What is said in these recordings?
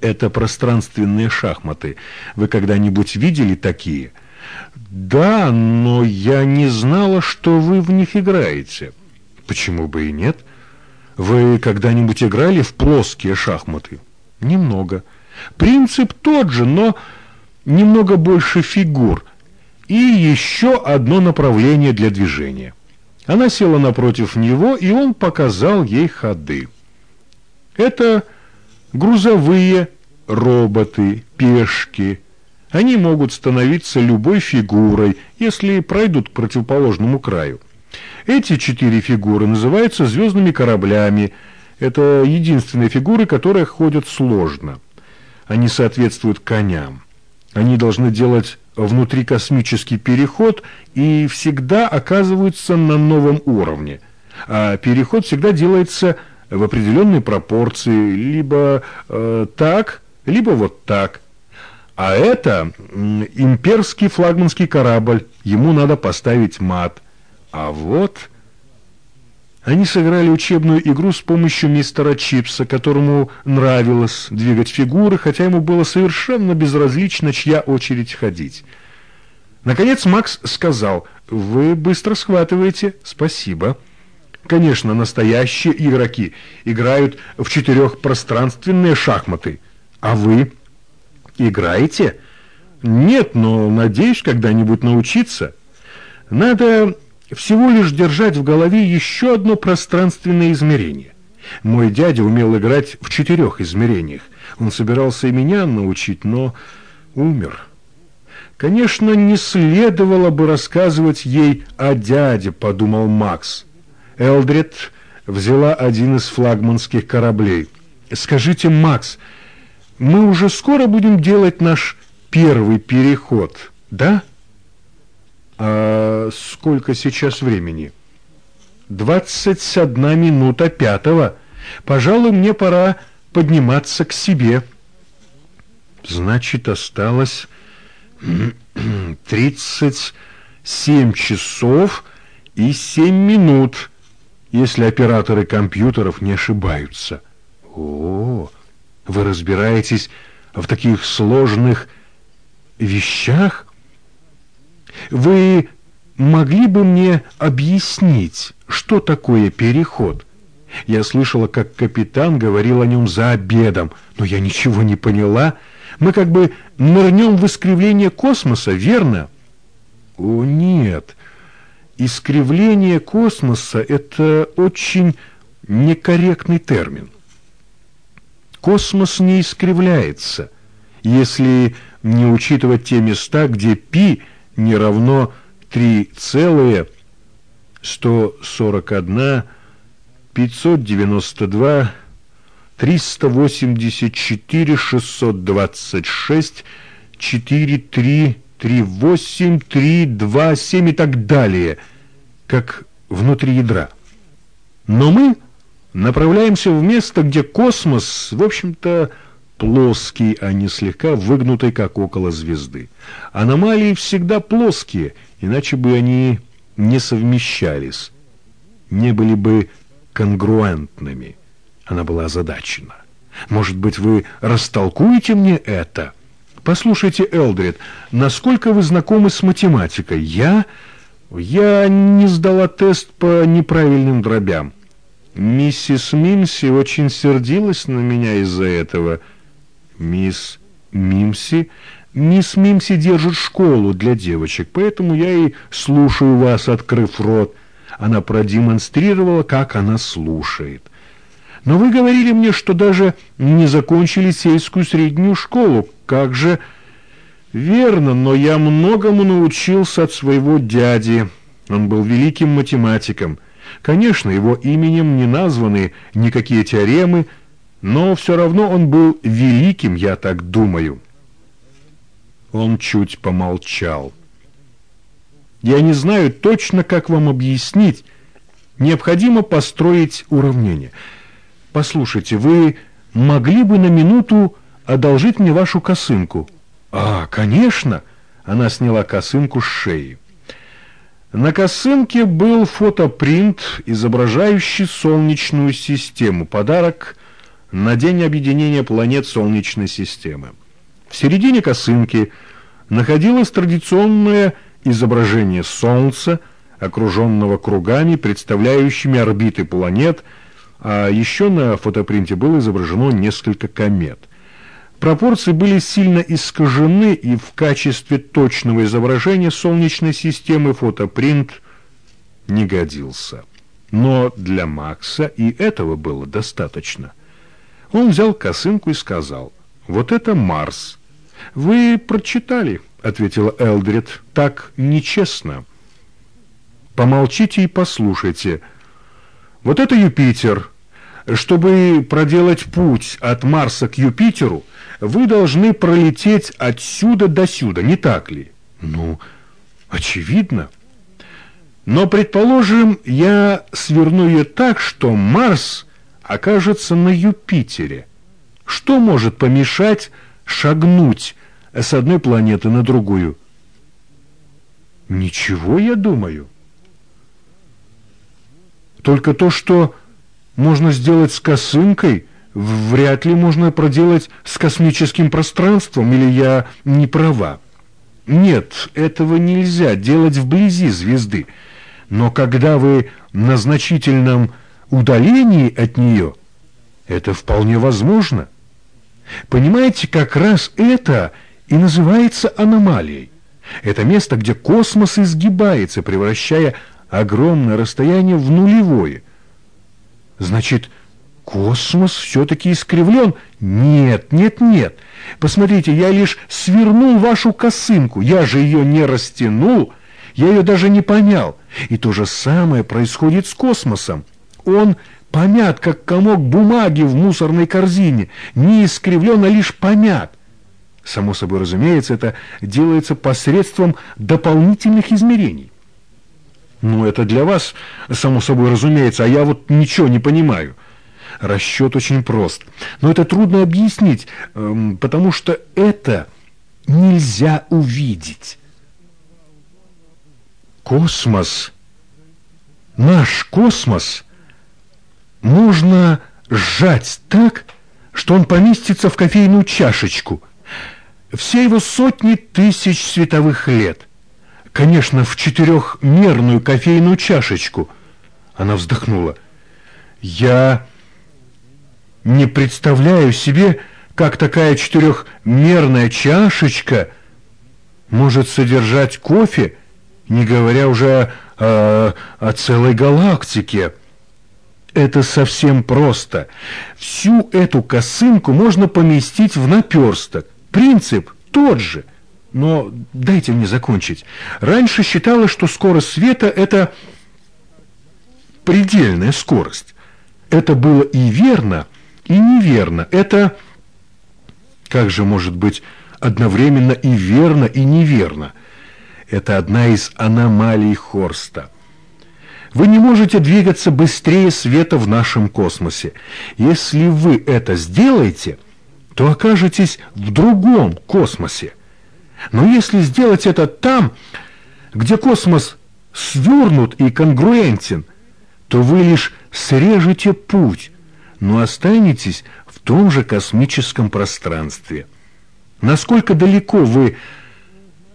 Это пространственные шахматы. Вы когда-нибудь видели такие? Да, но я не знала, что вы в них играете. Почему бы и нет? Вы когда-нибудь играли в плоские шахматы? Немного. Принцип тот же, но немного больше фигур. И еще одно направление для движения. Она села напротив него, и он показал ей ходы. Это грузовые роботы, пешки. Они могут становиться любой фигурой, если пройдут к противоположному краю. Эти четыре фигуры называются звездными кораблями. Это единственные фигуры, которые ходят сложно. Они соответствуют коням. Они должны делать внутрикосмический переход и всегда оказываются на новом уровне. А переход всегда делается в определенной пропорции, либо э, так, либо вот так. А это имперский флагманский корабль, ему надо поставить мат. А вот... Они сыграли учебную игру с помощью мистера Чипса, которому нравилось двигать фигуры, хотя ему было совершенно безразлично, чья очередь ходить. Наконец Макс сказал, «Вы быстро схватываете, спасибо». Конечно, настоящие игроки играют в четырехпространственные шахматы. А вы играете? Нет, но надеюсь когда-нибудь научиться. Надо всего лишь держать в голове еще одно пространственное измерение. Мой дядя умел играть в четырех измерениях. Он собирался и меня научить, но умер. Конечно, не следовало бы рассказывать ей о дяде, подумал Макс. Элдрид взяла один из флагманских кораблей. «Скажите, Макс, мы уже скоро будем делать наш первый переход, да?» «А сколько сейчас времени?» «Двадцать одна минута пятого. Пожалуй, мне пора подниматься к себе». «Значит, осталось тридцать семь часов и семь минут» если операторы компьютеров не ошибаются. О, вы разбираетесь в таких сложных вещах? Вы могли бы мне объяснить, что такое переход? Я слышала, как капитан говорил о нем за обедом, но я ничего не поняла. Мы как бы нырнем в искривление космоса, верно? О, нет, Искривление космоса – это очень некорректный термин. Космос не искривляется, если не учитывать те места, где π не равно 3,141, 592, 384, 626, 4, 3, 3, 8, 3, 2, 7 и так далее, как внутри ядра. Но мы направляемся в место, где космос, в общем-то, плоский, а не слегка выгнутый, как около звезды. Аномалии всегда плоские, иначе бы они не совмещались, не были бы конгруентными. Она была озадачена. Может быть, вы растолкуете мне это?» Послушайте, Элдрид, насколько вы знакомы с математикой? Я... Я не сдала тест по неправильным дробям. Миссис Мимси очень сердилась на меня из-за этого. Мисс Мимси... Мисс Мимси держит школу для девочек, поэтому я и слушаю вас, открыв рот. Она продемонстрировала, как она слушает. Но вы говорили мне, что даже не закончили сельскую среднюю школу. Как же... Верно, но я многому научился от своего дяди. Он был великим математиком. Конечно, его именем не названы никакие теоремы, но все равно он был великим, я так думаю. Он чуть помолчал. Я не знаю точно, как вам объяснить. Необходимо построить уравнение — «Послушайте, вы могли бы на минуту одолжить мне вашу косынку?» «А, конечно!» Она сняла косынку с шеи. На косынке был фотопринт, изображающий солнечную систему. Подарок на день объединения планет Солнечной системы. В середине косынки находилось традиционное изображение Солнца, окруженного кругами, представляющими орбиты планет, а еще на фотопринте было изображено несколько комет. Пропорции были сильно искажены, и в качестве точного изображения Солнечной системы фотопринт не годился. Но для Макса и этого было достаточно. Он взял косынку и сказал, «Вот это Марс». «Вы прочитали», — ответила Элдрид, — «так нечестно». «Помолчите и послушайте. Вот это Юпитер. Чтобы проделать путь от Марса к Юпитеру, вы должны пролететь отсюда до сюда, не так ли?» «Ну, очевидно». Но, предположим, я сверну ее так, что Марс окажется на Юпитере. Что может помешать шагнуть с одной планеты на другую? Ничего, я думаю. Только то, что можно сделать с косынкой, вряд ли можно проделать с космическим пространством, или я не права. Нет, этого нельзя делать вблизи звезды. Но когда вы на значительном удалении от нее, это вполне возможно. Понимаете, как раз это и называется аномалией. Это место, где космос изгибается, превращая огромное расстояние в нулевое. Значит, космос все-таки искривлен? Нет, нет, нет. Посмотрите, я лишь свернул вашу косынку, я же ее не растянул, я ее даже не понял. И то же самое происходит с космосом. Он помят, как комок бумаги в мусорной корзине, не искривлен, а лишь помят. Само собой разумеется, это делается посредством дополнительных измерений. Ну, это для вас, само собой разумеется, а я вот ничего не понимаю. Расчет очень прост. Но это трудно объяснить, эм, потому что это нельзя увидеть. Космос, наш космос, можно сжать так, что он поместится в кофейную чашечку. Все его сотни тысяч световых лет. Конечно, в четырехмерную кофейную чашечку. Она вздохнула. Я не представляю себе, как такая четырехмерная чашечка может содержать кофе, не говоря уже о, о целой галактике. Это совсем просто. Всю эту косынку можно поместить в наперсток. Принцип тот же. Но дайте мне закончить. Раньше считалось, что скорость света – это предельная скорость. Это было и верно, и неверно. Это, как же может быть, одновременно и верно, и неверно – это одна из аномалий Хорста. Вы не можете двигаться быстрее света в нашем космосе. Если вы это сделаете, то окажетесь в другом космосе. Но если сделать это там, где космос свернут и конгруентен, то вы лишь срежете путь, но останетесь в том же космическом пространстве. Насколько далеко вы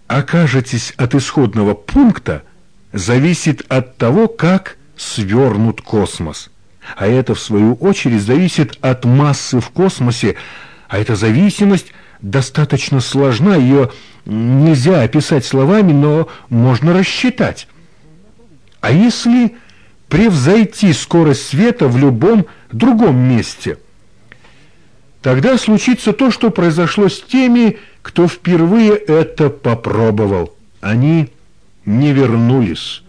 окажетесь от исходного пункта, зависит от того, как свернут космос. А это, в свою очередь, зависит от массы в космосе, а эта зависимость достаточно сложна, ее нельзя описать словами, но можно рассчитать. А если превзойти скорость света в любом другом месте – Тогда случится то, что произошло с теми, кто впервые это попробовал. Они не вернулись.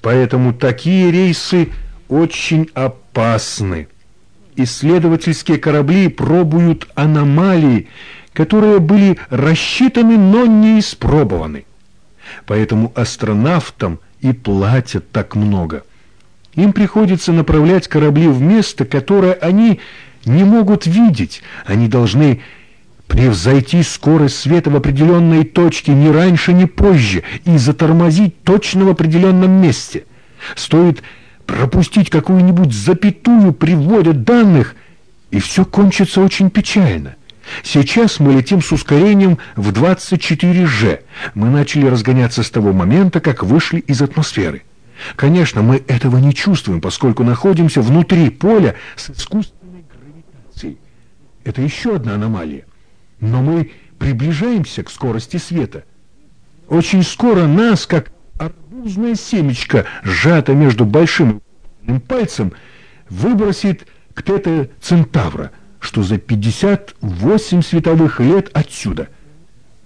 Поэтому такие рейсы очень опасны. Исследовательские корабли пробуют аномалии, которые были рассчитаны, но не испробованы. Поэтому астронавтам и платят так много. Им приходится направлять корабли в место, которое они не могут видеть. Они должны превзойти скорость света в определенной точке ни раньше, ни позже и затормозить точно в определенном месте. Стоит пропустить какую-нибудь запятую при вводе данных, и все кончится очень печально. Сейчас мы летим с ускорением в 24G. Мы начали разгоняться с того момента, как вышли из атмосферы. Конечно, мы этого не чувствуем, поскольку находимся внутри поля с искусственной гравитацией. Это еще одна аномалия. Но мы приближаемся к скорости света. Очень скоро нас, как арбузное семечко, сжато между большим пальцем, выбросит к Тета-Центавра, что за 58 световых лет отсюда.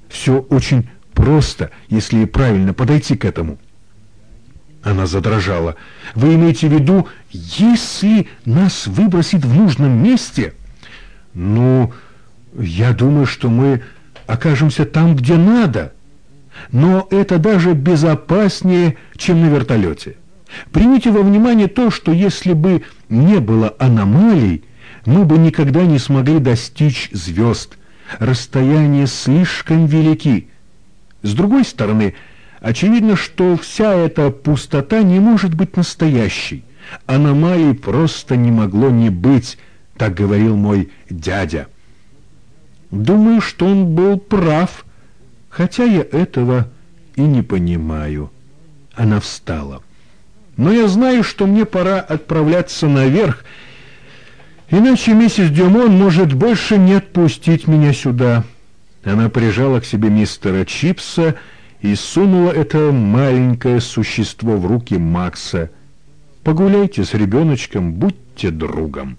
Все очень просто, если правильно подойти к этому. Она задрожала. «Вы имеете в виду, если нас выбросит в нужном месте?» «Ну, я думаю, что мы окажемся там, где надо. Но это даже безопаснее, чем на вертолете. Примите во внимание то, что если бы не было аномалий, мы бы никогда не смогли достичь звезд. Расстояния слишком велики. С другой стороны, очевидно, что вся эта пустота не может быть настоящей. Аномалий просто не могло не быть, так говорил мой дядя. Думаю, что он был прав, хотя я этого и не понимаю. Она встала. Но я знаю, что мне пора отправляться наверх, иначе миссис Дюмон может больше не отпустить меня сюда. Она прижала к себе мистера Чипса и сунула это маленькое существо в руки Макса. «Погуляйте с ребеночком, будьте другом».